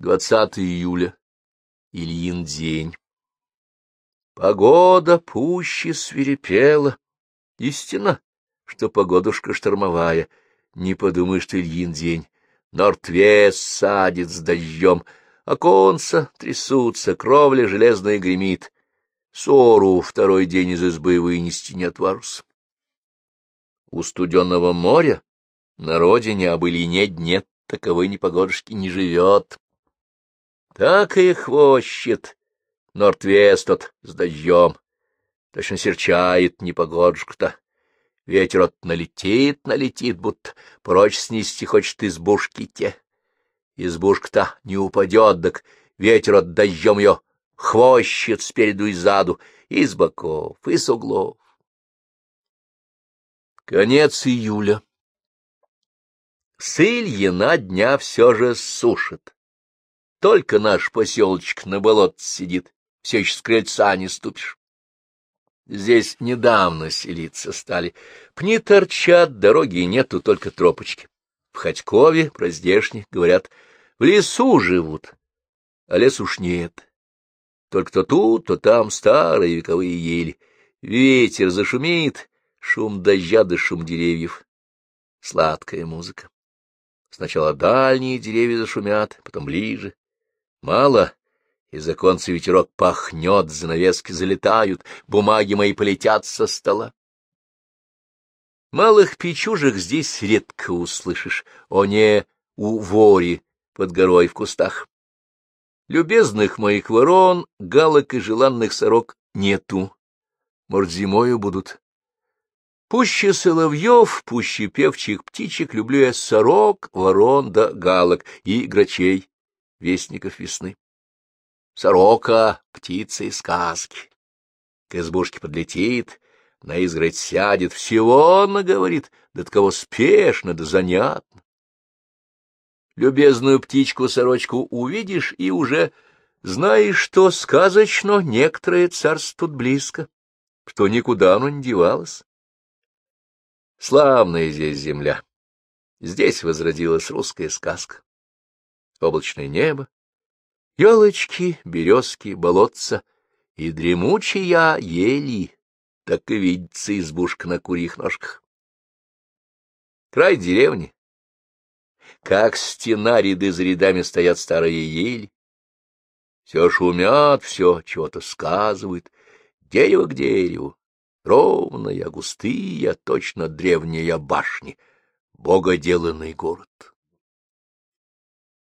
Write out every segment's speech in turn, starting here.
20 июля. Ильин день. Погода пуще свирепела. Истина, что погодушка штормовая. Не подумай, что Ильин день. Нортвес садит с дождем, оконца трясутся, кровля железная гремит. Ссору второй день из избы вынести не отварус. У студенного моря на родине об Ильине дне таковой непогодушки не живет. Так и хвощет Нортвест тот с дождем. Точно серчает непогодушка-то. Ветер от налетит, налетит, будто прочь снести хочет избушки те. Избушка-то не упадет, так ветер от дождем ее хвощет спереду и сзаду, и с боков, и с углов. Конец июля. С Ильина дня все же сушит. Только наш поселочек на болот сидит, все еще с крыльца не ступишь. Здесь недавно селиться стали. Пни торчат, дороги нету, только тропочки. В Ходькове, про здешних, говорят, в лесу живут, а лес уж нет. Только то тут, то там старые вековые ели. Ветер зашумит, шум дождя да шум деревьев. Сладкая музыка. Сначала дальние деревья зашумят, потом ближе. Мало, из оконца ветерок пахнет, занавески залетают, бумаги мои полетят со стола. Малых печужек здесь редко услышишь, о не у вори под горой в кустах. Любезных моих ворон, галок и желанных сорок нету. Может, зимою будут. Пуще соловьев, пуще певчих птичек люблю я сорок, ворон да галок и грачей, вестников весны. Сорока — птица из сказки. К избушке подлетит, на изгородь сядет, всего она говорит, да кого спешно, да занятно. Любезную птичку-сорочку увидишь, и уже знаешь, что сказочно некоторое царство тут близко, что никуда оно не девалось. Славная здесь земля. Здесь возродилась русская сказка. Облачное небо, елочки, березки, болотца. И дремучая ели, так и видится избушка на курьих ножках. Край деревни, как стена ряды за рядами стоят старые ели. Все шумят, все чего-то сказывают, дерево к дереву, ровная, густые, точно древняя башни, богоделанный город.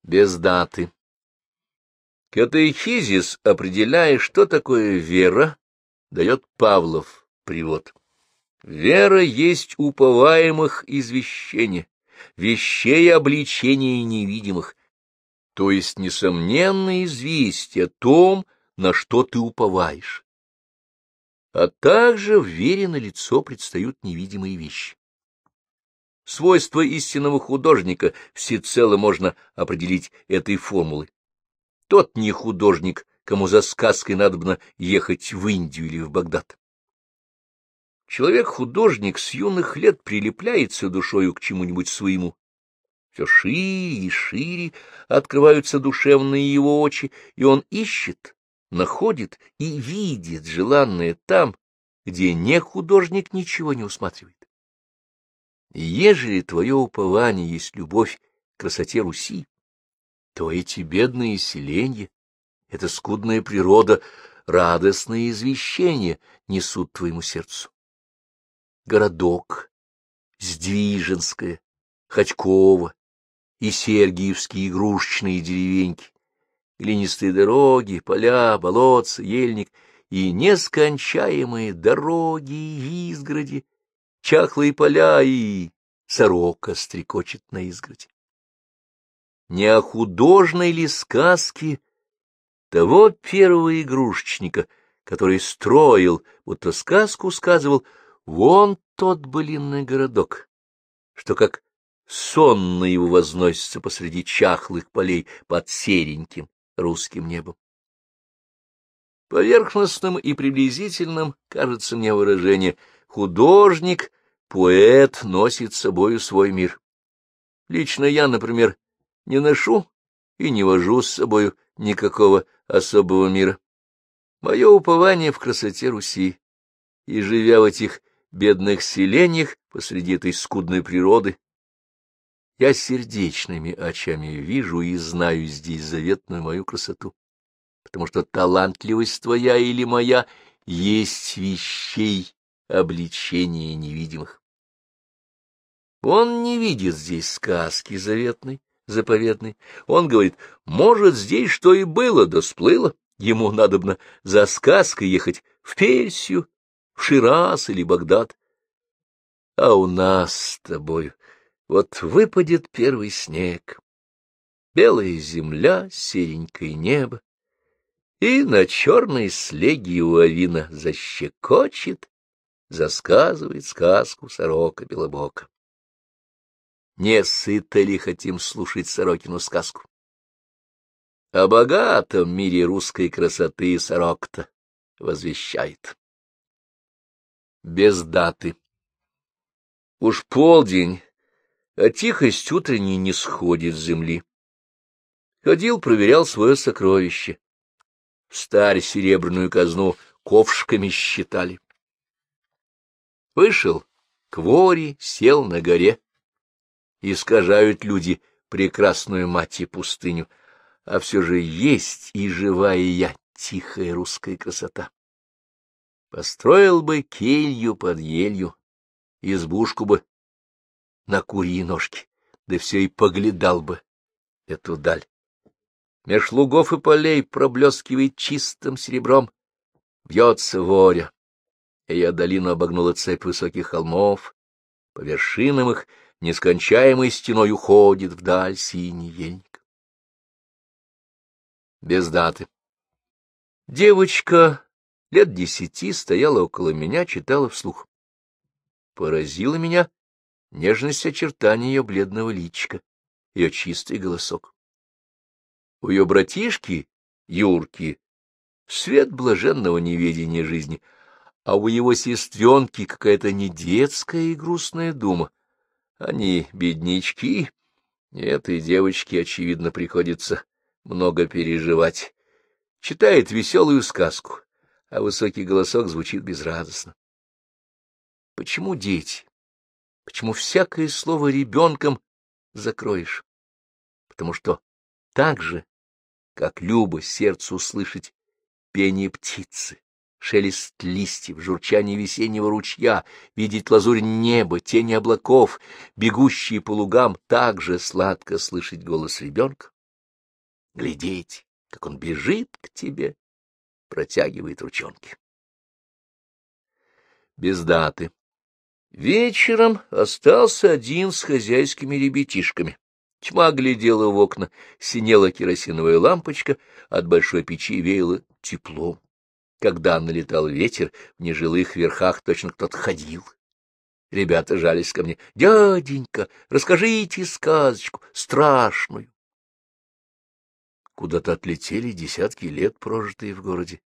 Без даты. Катехизис, определяя, что такое вера, дает Павлов привод. Вера есть уповаемых извещение, вещей обличения невидимых, то есть несомненное известие о том, на что ты уповаешь. А также в вере на лицо предстают невидимые вещи. Свойства истинного художника всецело можно определить этой формулой. Тот не художник, кому за сказкой надобно ехать в Индию или в Багдад. Человек-художник с юных лет прилепляется душою к чему-нибудь своему. Все шире и шире открываются душевные его очи, и он ищет, находит и видит желанное там, где не художник ничего не усматривает. Ежели твое упование есть любовь к красоте Руси, то эти бедные селенья, эта скудная природа, радостные извещения несут твоему сердцу. Городок, Сдвиженское, Ходьково и Сергиевские игрушечные деревеньки, глинистые дороги, поля, болотца, ельник и нескончаемые дороги и изгороди, чахлые поля и сорока стрекочет на изгороди. Не о художной ли сказке того первого игрушечника, который строил, будто сказку сказывал, Вон тот былинный городок, что как сонно его возносится посреди чахлых полей под сереньким русским небом. Поверхностным и приблизительным кажется мне выражение «художник», «поэт» носит с собою свой мир. Лично я, например, не ношу и не вожу с собою никакого особого мира. Мое упование в красоте Руси, и, живя в этих бедных селениях посреди этой скудной природы, я сердечными очами вижу и знаю здесь заветную мою красоту, потому что талантливость твоя или моя есть вещей обличения невидимых. Он не видит здесь сказки заветной, заповедной. Он говорит, может, здесь что и было, да сплыло. Ему надобно за сказкой ехать в Персию, в Шираз или Багдад. А у нас с тобой вот выпадет первый снег, белая земля, серенькое небо, и на черной слеге у авина защекочет, засказывает сказку сорока белобока. Не сыто ли хотим слушать Сорокину сказку? О богатом мире русской красоты сорок-то возвещает. Без даты. Уж полдень, а тихость утренней не сходит с земли. Ходил, проверял свое сокровище. Старь серебряную казну ковшками считали. Вышел к воре, сел на горе. Искажают люди прекрасную мать и пустыню, а все же есть и живая я, тихая русская красота. Построил бы келью под елью, избушку бы на курьи ножки, да все и поглядал бы эту даль. Меж лугов и полей проблескивает чистым серебром, вьется воря, я долину обогнула цепь высоких холмов, по вершинам их нескончаемой стеной уходит вдаль синий ельник. Без даты. Девочка лет десяти стояла около меня, читала вслух. Поразила меня нежность очертаний ее бледного личика, ее чистый голосок. У ее братишки, Юрки, свет блаженного неведения жизни, а у его сестренки какая-то не детская и грустная дума. Они беднички, и этой девочке, очевидно, приходится много переживать. Читает веселую сказку, а высокий голосок звучит безрадостно. Почему дети? Почему всякое слово ребенком закроешь? Потому что так же, как любо сердцу слышать пение птицы, шелест листьев, журчание весеннего ручья, видеть лазурь неба, тени облаков, бегущие по лугам, так же сладко слышать голос ребенка, глядеть, как он бежит к тебе, протягивает ручонки. Без даты. Вечером остался один с хозяйскими ребятишками. Тьма глядела в окна, синела керосиновая лампочка, от большой печи веяло теплом. Когда налетал ветер, в нежилых верхах точно кто-то ходил. Ребята жались ко мне. «Дяденька, расскажите сказочку, страшную». Куда-то отлетели десятки лет, прожитые в городе.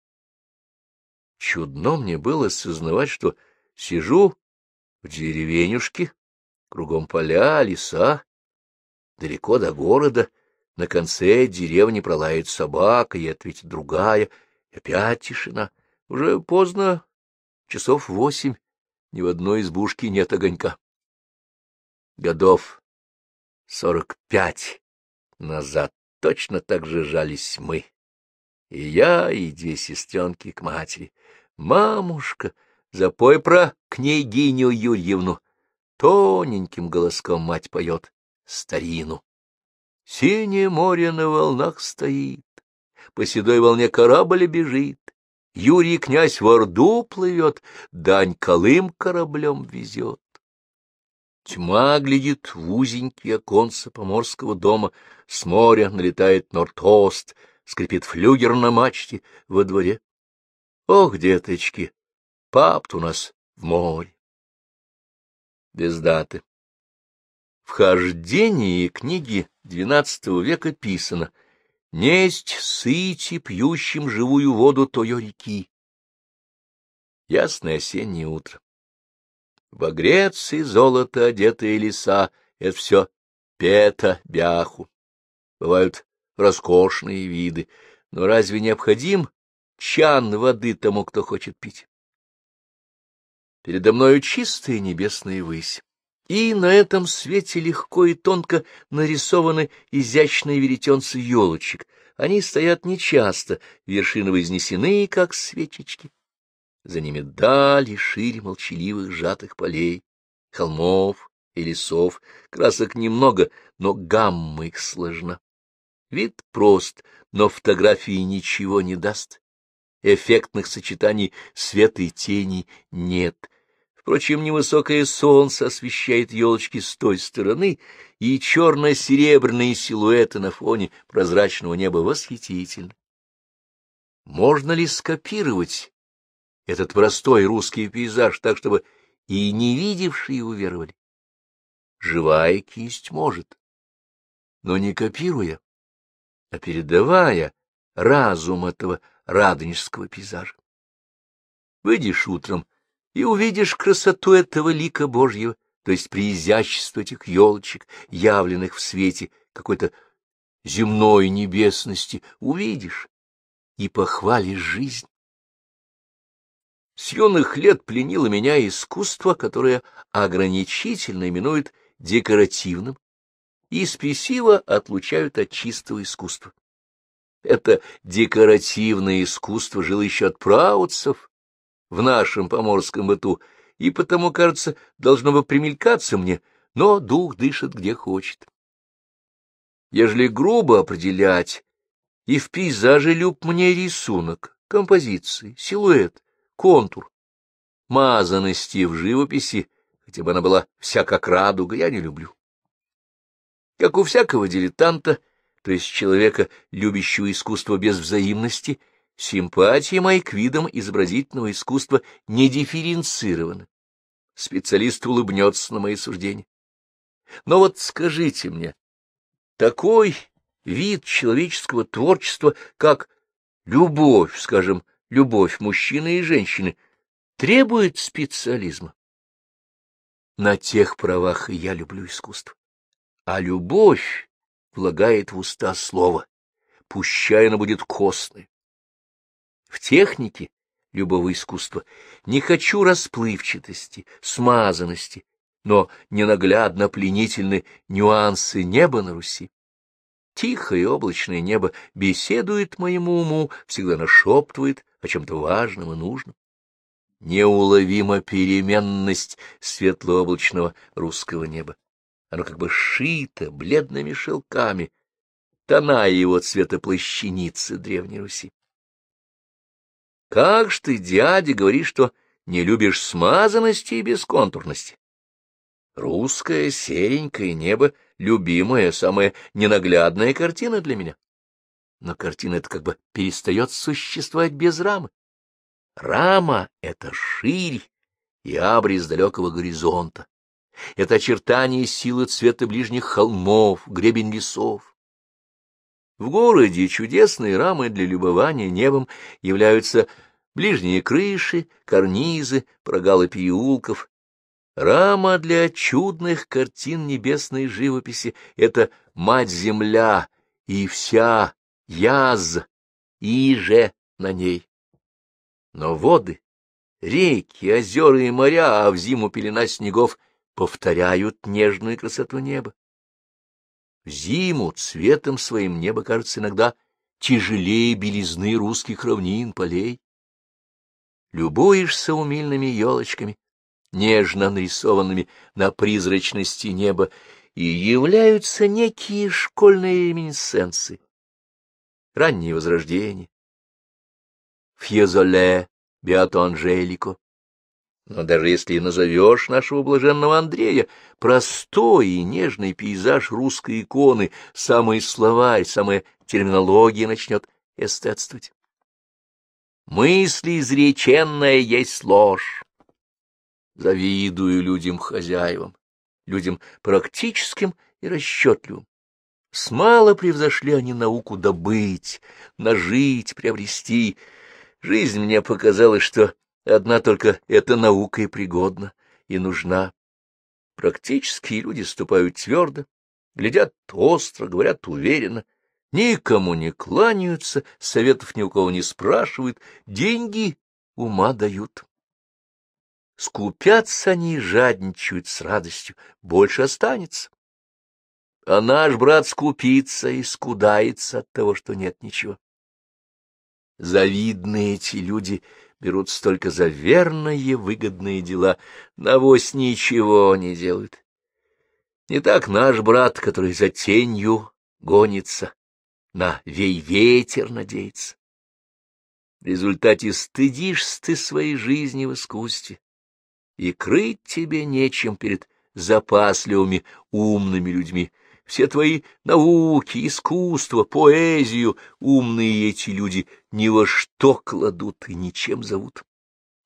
Чудно мне было сознавать, что сижу в деревенюшке, кругом поля, леса, далеко до города, на конце деревни пролает собака, и ответит другая, опять тишина. Уже поздно, часов восемь, ни в одной избушке нет огонька. Годов сорок пять назад точно так же жались мы. И я, и две сестренки к матери. «Мамушка!» Запой про княгиню Юрьевну. Тоненьким голоском мать поет старину. Синее море на волнах стоит, по седой волне корабль бежит. Юрий князь в Орду плывет, дань Колым кораблем везет. Тьма глядит в узенькие оконца поморского дома, с моря налетает Норд-Ост, скрипит флюгер на мачте во дворе. Ох, деточки, пап у нас в море. Без даты. В хождении книги XII века писано «Несть сыти пьющим живую воду тою реки». Ясное осеннее утро. Багрец и золото одетые леса — это все пета бяху. Бывают роскошные виды, но разве необходим чан воды тому, кто хочет пить? Передо мною чистая небесная высь, и на этом свете легко и тонко нарисованы изящные веретенцы елочек. Они стоят нечасто, вершины вознесены, как свечечки. За ними дали шире молчаливых сжатых полей, холмов и лесов. Красок немного, но гамма их сложна. Вид прост, но фотографии ничего не даст. Эффектных сочетаний света и тени нет. Впрочем, невысокое солнце освещает елочки с той стороны, и черно-серебряные силуэты на фоне прозрачного неба восхитительны. Можно ли скопировать этот простой русский пейзаж так, чтобы и не видевшие уверовали? Живая кисть может, но не копируя, а передавая разум этого радонежского пейзажа. Выйдешь утром и увидишь красоту этого лика Божьего, то есть преизящество этих елочек, явленных в свете какой-то земной небесности, увидишь и похвалишь жизнь. С юных лет пленило меня искусство, которое ограничительно именуют декоративным и спесиво отлучают от чистого искусства. Это декоративное искусство жило еще от праотцев в нашем поморском быту, и потому, кажется, должно бы примелькаться мне, но дух дышит где хочет. Ежели грубо определять, и в пейзаже люб мне рисунок, композиции, силуэт, контур. Мазанности в живописи, хотя бы она была вся как радуга, я не люблю. Как у всякого дилетанта, то есть человека, любящего искусство без взаимности, симпатия моя к видам изобразительного искусства не дифференцирована. Специалист улыбнется на мои суждения. Но вот скажите мне, такой вид человеческого творчества, как любовь, скажем, любовь мужчины и женщины, требует специализма. На тех правах и я люблю искусство. А любовь влагает в уста слово, пущай оно будет костное. В технике любого искусства не хочу расплывчатости, смазанности, но ненаглядно пленительны нюансы неба на Руси. Тихое облачное небо беседует моему уму, всегда нашептывает о чем-то важном и нужном. Неуловима переменность светлооблачного русского неба. Оно как бы шито бледными шелками, тона его цвета плащаницы Древней Руси. Как ж ты, дядя, говоришь, что не любишь смазанности и бесконтурности? Русское серенькое небо — любимая, самая ненаглядная картина для меня. Но картина эта как бы перестает существовать без рамы. Рама — это ширь и абрис далекого горизонта. Это очертание силы цвета ближних холмов, гребень лесов. В городе чудесные рамы для любования небом являются ближние крыши, карнизы, прогалы переулков, Рама для чудных картин небесной живописи — это мать-земля и вся яз, и же на ней. Но воды, реки, озера и моря, а в зиму пелена снегов повторяют нежную красоту неба. Зиму цветом своим небо кажется иногда тяжелее белизны русских равнин, полей. Любуешься умильными елочками, нежно нарисованными на призрачности неба, и являются некие школьные реминесценции. Раннее возрождение. Фьезоле, Беато Анжелико. Но даже если назовешь нашего блаженного Андрея простой и нежный пейзаж русской иконы, самый словарь, самая терминология начнет эстетствовать. Мысли изреченная есть ложь. Завидую людям-хозяевам, людям практическим и расчетливым. Смало превзошли они науку добыть, нажить, приобрести. Жизнь мне показала, что одна только эта наука и пригодна, и нужна. Практические люди ступают твердо, глядят остро, говорят уверенно, никому не кланяются, советов ни у кого не спрашивают, деньги ума дают. Скупятся они и жадничают с радостью, больше останется. А наш брат скупится и скудается от того, что нет ничего. Завидные эти люди берут столько за верные, выгодные дела, навось ничего не делают. Не так наш брат, который за тенью гонится, на вей ветер надеется. В результате стыдишься ты своей жизни в искусстве, и крыть тебе нечем перед запасливыми умными людьми. Все твои науки, искусство, поэзию умные эти люди ни во что кладут и ничем зовут.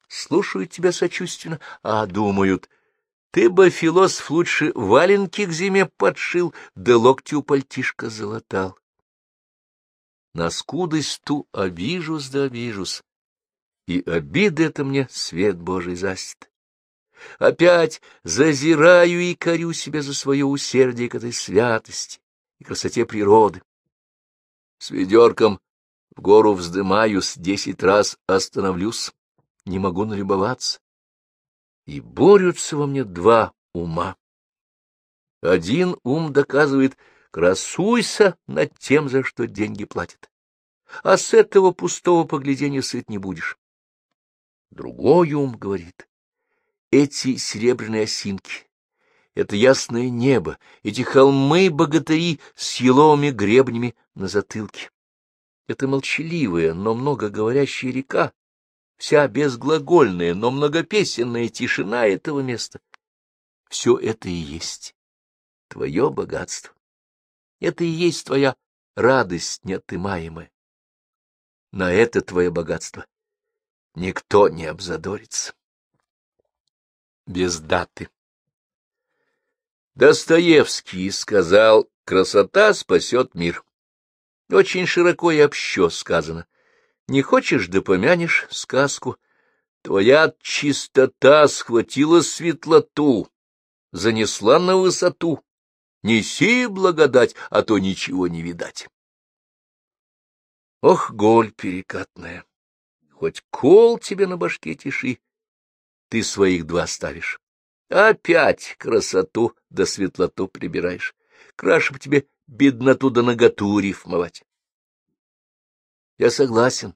Слушают тебя сочувственно, а думают, ты бы, философ, лучше валенки к зиме подшил, да локти у пальтишка залатал. На скудость ту обижусь да обижусь, и обиды это мне свет Божий застит. Опять зазираю и корю себя за свое усердие к этой святости и красоте природы. С ведерком в гору вздымаюсь, десять раз остановлюсь, не могу налюбоваться. И борются во мне два ума. Один ум доказывает, красуйся над тем, за что деньги платят, а с этого пустого поглядения сыт не будешь. Другой ум говорит, эти серебряные осинки, это ясное небо, эти холмы-богатыри с еловыми гребнями на затылке. Это молчаливая, но многоговорящая река, вся безглагольная, но многопесенная тишина этого места. Все это и есть твое богатство. Это и есть твоя радость неотымаемая. На это твое богатство никто не обзадорится без даты. Достоевский сказал, красота спасет мир. Очень широко и общо сказано. Не хочешь, да помянешь сказку. Твоя чистота схватила светлоту, занесла на высоту. Неси благодать, а то ничего не видать. Ох, голь перекатная! Хоть кол тебе на башке тиши, ты своих два ставишь. Опять красоту да светлоту прибираешь. Краше бы тебе бедноту да наготу рифмовать. Я согласен.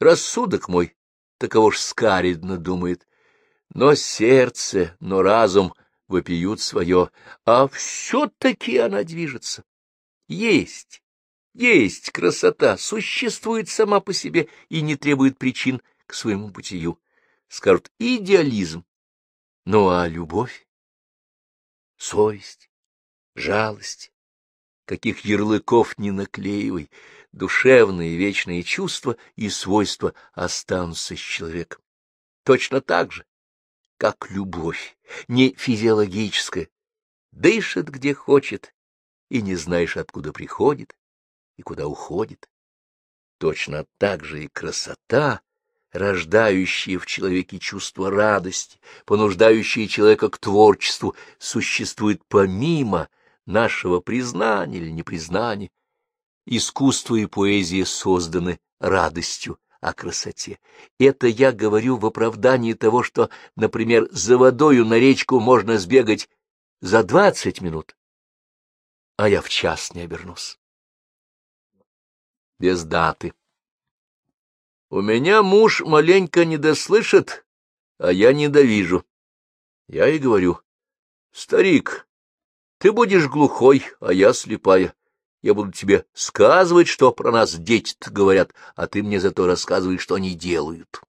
Рассудок мой таково ж скаридно думает. Но сердце, но разум вопиют свое, а все-таки она движется. Есть, есть красота, существует сама по себе и не требует причин к своему бытию скажут идеализм. Ну а любовь, совесть, жалость, каких ярлыков не наклеивай, душевные вечные чувства и свойства останутся с человеком. Точно так же, как любовь, не физиологическая, дышит где хочет, и не знаешь, откуда приходит и куда уходит. Точно так же и красота рождающие в человеке чувство радости, понуждающие человека к творчеству, существует помимо нашего признания или непризнания. Искусство и поэзия созданы радостью о красоте. Это я говорю в оправдании того, что, например, за водою на речку можно сбегать за двадцать минут, а я в час не обернусь. Без даты. У меня муж маленько не дослышит, а я не довижу. Я и говорю, старик, ты будешь глухой, а я слепая. Я буду тебе сказывать, что про нас дети говорят, а ты мне зато рассказываешь, что они делают.